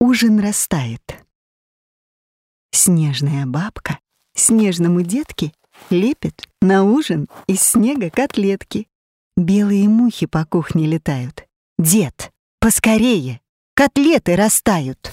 ужин растает. Снежная бабка снежному детке лепит на ужин из снега котлетки. Белые мухи по кухне летают. «Дед, поскорее! Котлеты растают!»